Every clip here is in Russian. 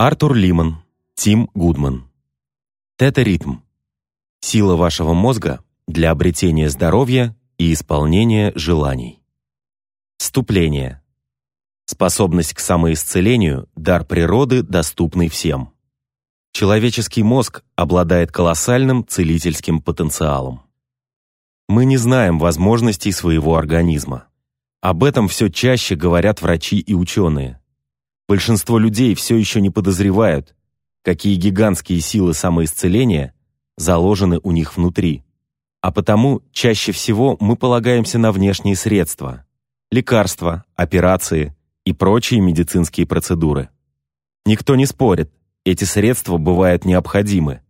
Артур Лимон, Тим Гудман. Тета-ритм. Сила вашего мозга для обретения здоровья и исполнения желаний. Вступление. Способность к самоисцелению – дар природы, доступный всем. Человеческий мозг обладает колоссальным целительским потенциалом. Мы не знаем возможностей своего организма. Об этом все чаще говорят врачи и ученые. Большинство людей все еще не подозревают, какие гигантские силы самоисцеления заложены у них внутри. А потому чаще всего мы полагаемся на внешние средства – лекарства, операции и прочие медицинские процедуры. Никто не спорит, эти средства бывают необходимы.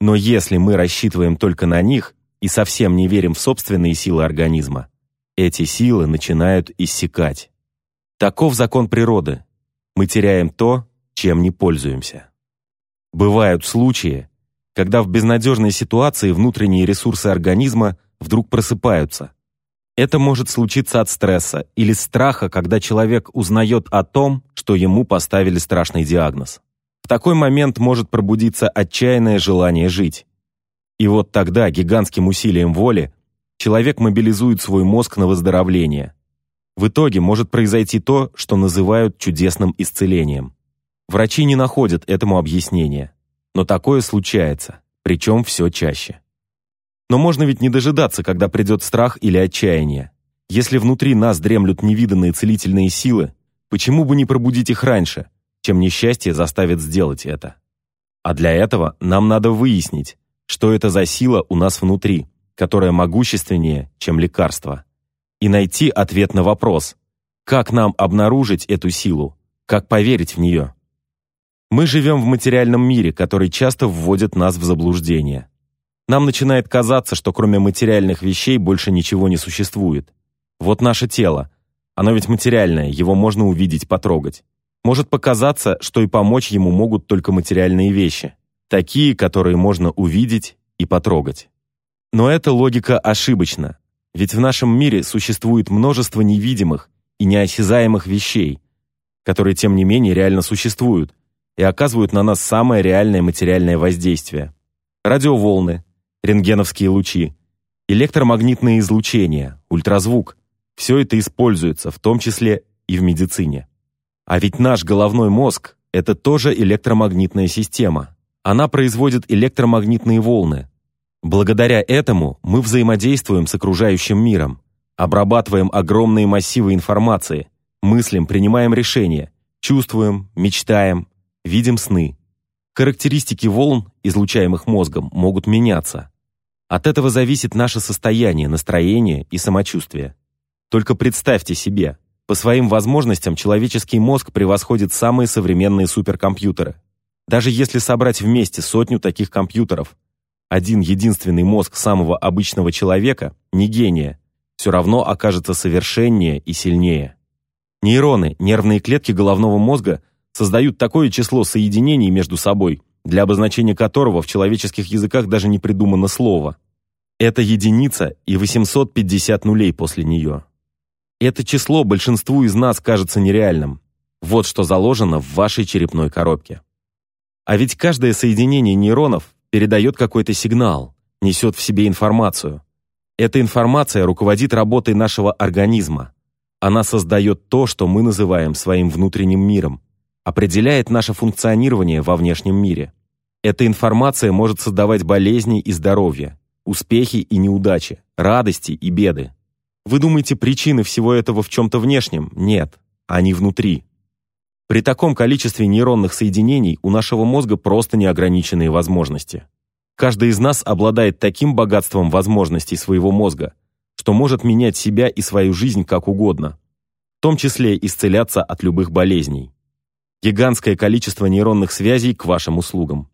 Но если мы рассчитываем только на них и совсем не верим в собственные силы организма, эти силы начинают иссякать. Таков закон природы – мы теряем то, чем не пользуемся. Бывают случаи, когда в безнадежной ситуации внутренние ресурсы организма вдруг просыпаются. Это может случиться от стресса или страха, когда человек узнает о том, что ему поставили страшный диагноз. В такой момент может пробудиться отчаянное желание жить. И вот тогда гигантским усилием воли человек мобилизует свой мозг на выздоровление – в итоге может произойти то, что называют чудесным исцелением. Врачи не находят этому объяснения, но такое случается, причем все чаще. Но можно ведь не дожидаться, когда придет страх или отчаяние. Если внутри нас дремлют невиданные целительные силы, почему бы не пробудить их раньше, чем несчастье заставит сделать это? А для этого нам надо выяснить, что это за сила у нас внутри, которая могущественнее, чем лекарство и найти ответ на вопрос, как нам обнаружить эту силу, как поверить в нее. Мы живем в материальном мире, который часто вводит нас в заблуждение. Нам начинает казаться, что кроме материальных вещей больше ничего не существует. Вот наше тело. Оно ведь материальное, его можно увидеть, потрогать. Может показаться, что и помочь ему могут только материальные вещи. Такие, которые можно увидеть и потрогать. Но эта логика ошибочна. Ведь в нашем мире существует множество невидимых и неосязаемых вещей, которые, тем не менее, реально существуют и оказывают на нас самое реальное материальное воздействие. Радиоволны, рентгеновские лучи, электромагнитное излучение, ультразвук – все это используется, в том числе и в медицине. А ведь наш головной мозг – это тоже электромагнитная система. Она производит электромагнитные волны, Благодаря этому мы взаимодействуем с окружающим миром, обрабатываем огромные массивы информации, мыслим, принимаем решения, чувствуем, мечтаем, видим сны. Характеристики волн, излучаемых мозгом, могут меняться. От этого зависит наше состояние, настроение и самочувствие. Только представьте себе, по своим возможностям человеческий мозг превосходит самые современные суперкомпьютеры. Даже если собрать вместе сотню таких компьютеров, один единственный мозг самого обычного человека, не гения, все равно окажется совершеннее и сильнее. Нейроны, нервные клетки головного мозга, создают такое число соединений между собой, для обозначения которого в человеческих языках даже не придумано слово. Это единица и 850 нулей после нее. Это число большинству из нас кажется нереальным. Вот что заложено в вашей черепной коробке. А ведь каждое соединение нейронов передает какой-то сигнал, несет в себе информацию. Эта информация руководит работой нашего организма. Она создает то, что мы называем своим внутренним миром, определяет наше функционирование во внешнем мире. Эта информация может создавать болезни и здоровье, успехи и неудачи, радости и беды. Вы думаете, причины всего этого в чем-то внешнем? Нет, они внутри. При таком количестве нейронных соединений у нашего мозга просто неограниченные возможности. Каждый из нас обладает таким богатством возможностей своего мозга, что может менять себя и свою жизнь как угодно, в том числе исцеляться от любых болезней. Гигантское количество нейронных связей к вашим услугам.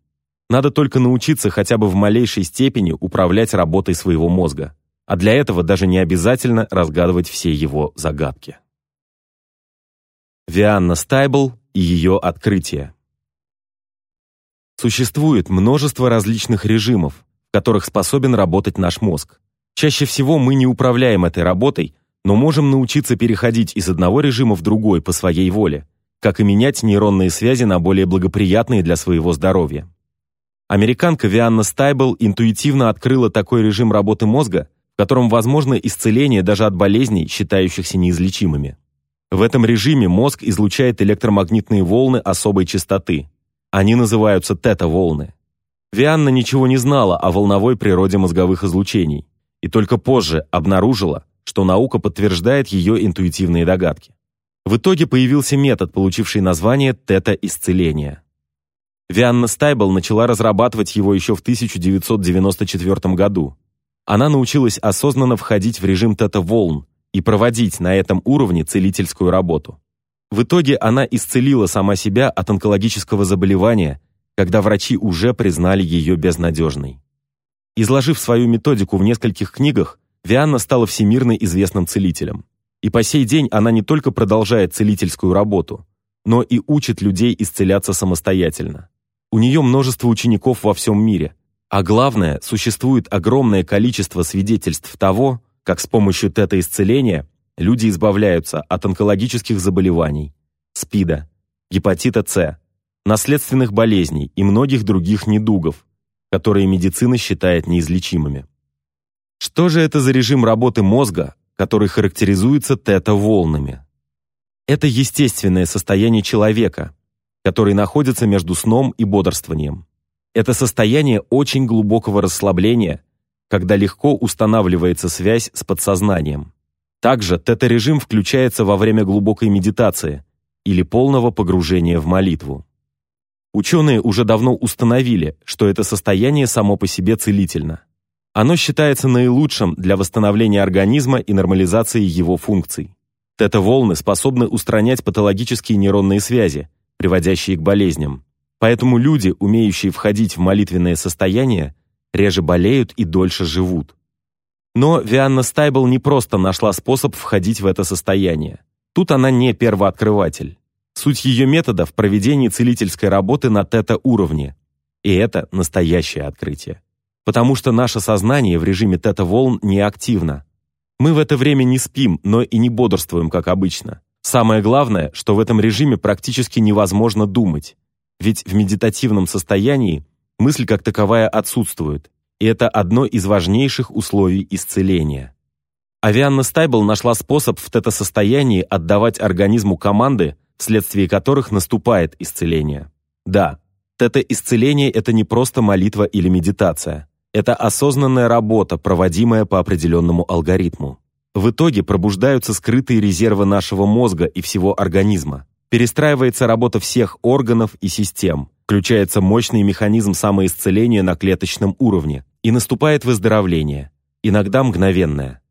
Надо только научиться хотя бы в малейшей степени управлять работой своего мозга, а для этого даже не обязательно разгадывать все его загадки. Вианна Стайбл и ее открытие. Существует множество различных режимов, в которых способен работать наш мозг. Чаще всего мы не управляем этой работой, но можем научиться переходить из одного режима в другой по своей воле, как и менять нейронные связи на более благоприятные для своего здоровья. Американка Вианна Стайбл интуитивно открыла такой режим работы мозга, в котором возможно исцеление даже от болезней, считающихся неизлечимыми. В этом режиме мозг излучает электромагнитные волны особой частоты. Они называются тета-волны. Вианна ничего не знала о волновой природе мозговых излучений и только позже обнаружила, что наука подтверждает ее интуитивные догадки. В итоге появился метод, получивший название тета-исцеления. Вианна Стайбл начала разрабатывать его еще в 1994 году. Она научилась осознанно входить в режим тета-волн и проводить на этом уровне целительскую работу. В итоге она исцелила сама себя от онкологического заболевания, когда врачи уже признали ее безнадежной. Изложив свою методику в нескольких книгах, Вианна стала всемирно известным целителем. И по сей день она не только продолжает целительскую работу, но и учит людей исцеляться самостоятельно. У нее множество учеников во всем мире, а главное, существует огромное количество свидетельств того, как с помощью тета-исцеления люди избавляются от онкологических заболеваний, СПИДа, гепатита С, наследственных болезней и многих других недугов, которые медицина считает неизлечимыми. Что же это за режим работы мозга, который характеризуется тета-волнами? Это естественное состояние человека, который находится между сном и бодрствованием. Это состояние очень глубокого расслабления, когда легко устанавливается связь с подсознанием. Также тета-режим включается во время глубокой медитации или полного погружения в молитву. Ученые уже давно установили, что это состояние само по себе целительно. Оно считается наилучшим для восстановления организма и нормализации его функций. Тета-волны способны устранять патологические нейронные связи, приводящие к болезням. Поэтому люди, умеющие входить в молитвенное состояние, реже болеют и дольше живут. Но Вианна Стайбл не просто нашла способ входить в это состояние. Тут она не первооткрыватель. Суть ее метода в проведении целительской работы на тета-уровне. И это настоящее открытие. Потому что наше сознание в режиме тета-волн неактивно. Мы в это время не спим, но и не бодрствуем, как обычно. Самое главное, что в этом режиме практически невозможно думать. Ведь в медитативном состоянии мысль как таковая отсутствует. Это одно из важнейших условий исцеления. Авианна Стайбл нашла способ в тета-состоянии отдавать организму команды, вследствие которых наступает исцеление. Да, тета-исцеление – это не просто молитва или медитация. Это осознанная работа, проводимая по определенному алгоритму. В итоге пробуждаются скрытые резервы нашего мозга и всего организма. Перестраивается работа всех органов и систем. Включается мощный механизм самоисцеления на клеточном уровне. И наступает выздоровление. Иногда мгновенное.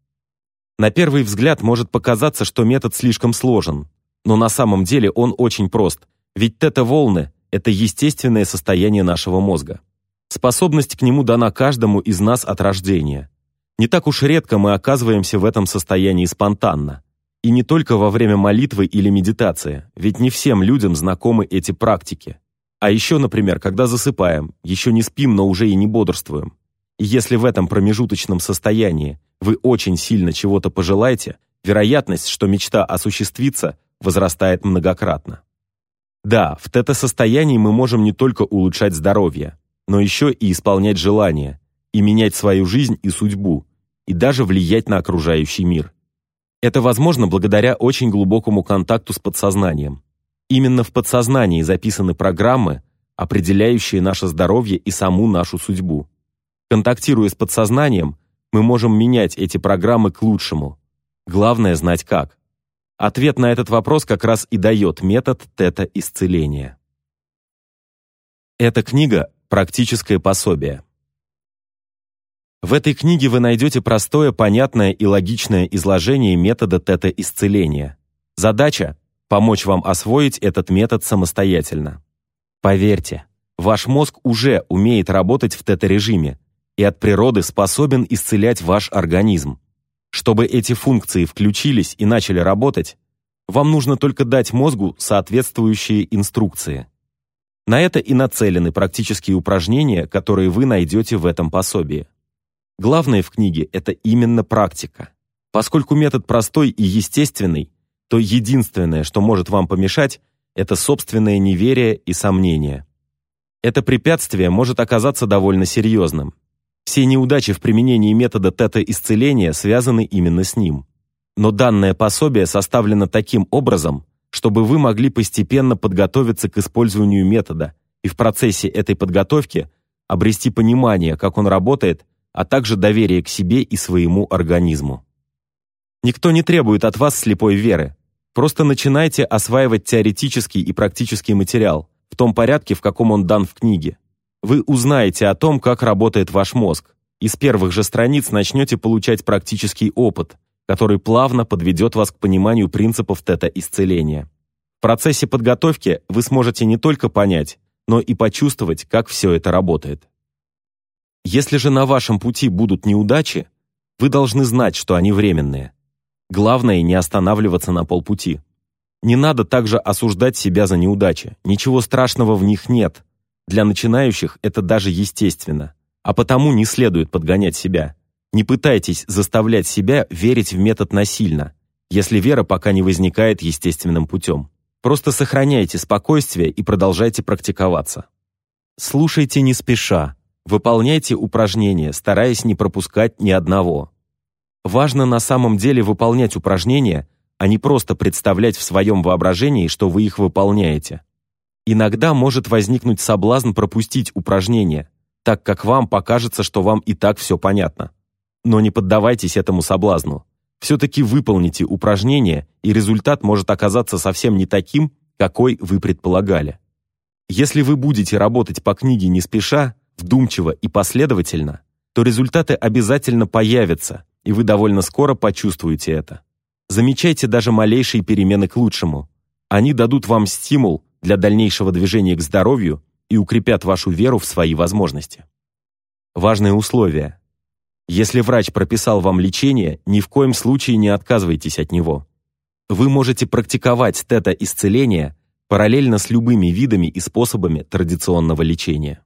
На первый взгляд может показаться, что метод слишком сложен, но на самом деле он очень прост, ведь тета-волны – это естественное состояние нашего мозга. Способность к нему дана каждому из нас от рождения. Не так уж редко мы оказываемся в этом состоянии спонтанно. И не только во время молитвы или медитации, ведь не всем людям знакомы эти практики. А еще, например, когда засыпаем, еще не спим, но уже и не бодрствуем. И если в этом промежуточном состоянии вы очень сильно чего-то пожелаете, вероятность, что мечта осуществится, возрастает многократно. Да, в тета-состоянии мы можем не только улучшать здоровье, но еще и исполнять желания, и менять свою жизнь и судьбу, и даже влиять на окружающий мир. Это возможно благодаря очень глубокому контакту с подсознанием. Именно в подсознании записаны программы, определяющие наше здоровье и саму нашу судьбу. Контактируя с подсознанием, мы можем менять эти программы к лучшему. Главное знать как. Ответ на этот вопрос как раз и дает метод тета-исцеления. Эта книга – практическое пособие. В этой книге вы найдете простое, понятное и логичное изложение метода тета-исцеления. Задача – помочь вам освоить этот метод самостоятельно. Поверьте, ваш мозг уже умеет работать в тета-режиме и от природы способен исцелять ваш организм. Чтобы эти функции включились и начали работать, вам нужно только дать мозгу соответствующие инструкции. На это и нацелены практические упражнения, которые вы найдете в этом пособии. Главное в книге – это именно практика. Поскольку метод простой и естественный, то единственное, что может вам помешать, это собственное неверие и сомнение. Это препятствие может оказаться довольно серьезным. Все неудачи в применении метода тета-исцеления связаны именно с ним. Но данное пособие составлено таким образом, чтобы вы могли постепенно подготовиться к использованию метода и в процессе этой подготовки обрести понимание, как он работает, а также доверие к себе и своему организму. Никто не требует от вас слепой веры. Просто начинайте осваивать теоретический и практический материал в том порядке, в каком он дан в книге. Вы узнаете о том, как работает ваш мозг, и с первых же страниц начнете получать практический опыт, который плавно подведет вас к пониманию принципов тета-исцеления. В процессе подготовки вы сможете не только понять, но и почувствовать, как все это работает. Если же на вашем пути будут неудачи, вы должны знать, что они временные. Главное не останавливаться на полпути. Не надо также осуждать себя за неудачи. Ничего страшного в них нет. Для начинающих это даже естественно. А потому не следует подгонять себя. Не пытайтесь заставлять себя верить в метод насильно, если вера пока не возникает естественным путем. Просто сохраняйте спокойствие и продолжайте практиковаться. Слушайте не спеша, выполняйте упражнения, стараясь не пропускать ни одного. Важно на самом деле выполнять упражнения, а не просто представлять в своем воображении, что вы их выполняете. Иногда может возникнуть соблазн пропустить упражнения, так как вам покажется, что вам и так все понятно. Но не поддавайтесь этому соблазну. Все-таки выполните упражнение, и результат может оказаться совсем не таким, какой вы предполагали. Если вы будете работать по книге не спеша, вдумчиво и последовательно, то результаты обязательно появятся, и вы довольно скоро почувствуете это. Замечайте даже малейшие перемены к лучшему. Они дадут вам стимул для дальнейшего движения к здоровью и укрепят вашу веру в свои возможности. Важное условие. Если врач прописал вам лечение, ни в коем случае не отказывайтесь от него. Вы можете практиковать тета-исцеление параллельно с любыми видами и способами традиционного лечения.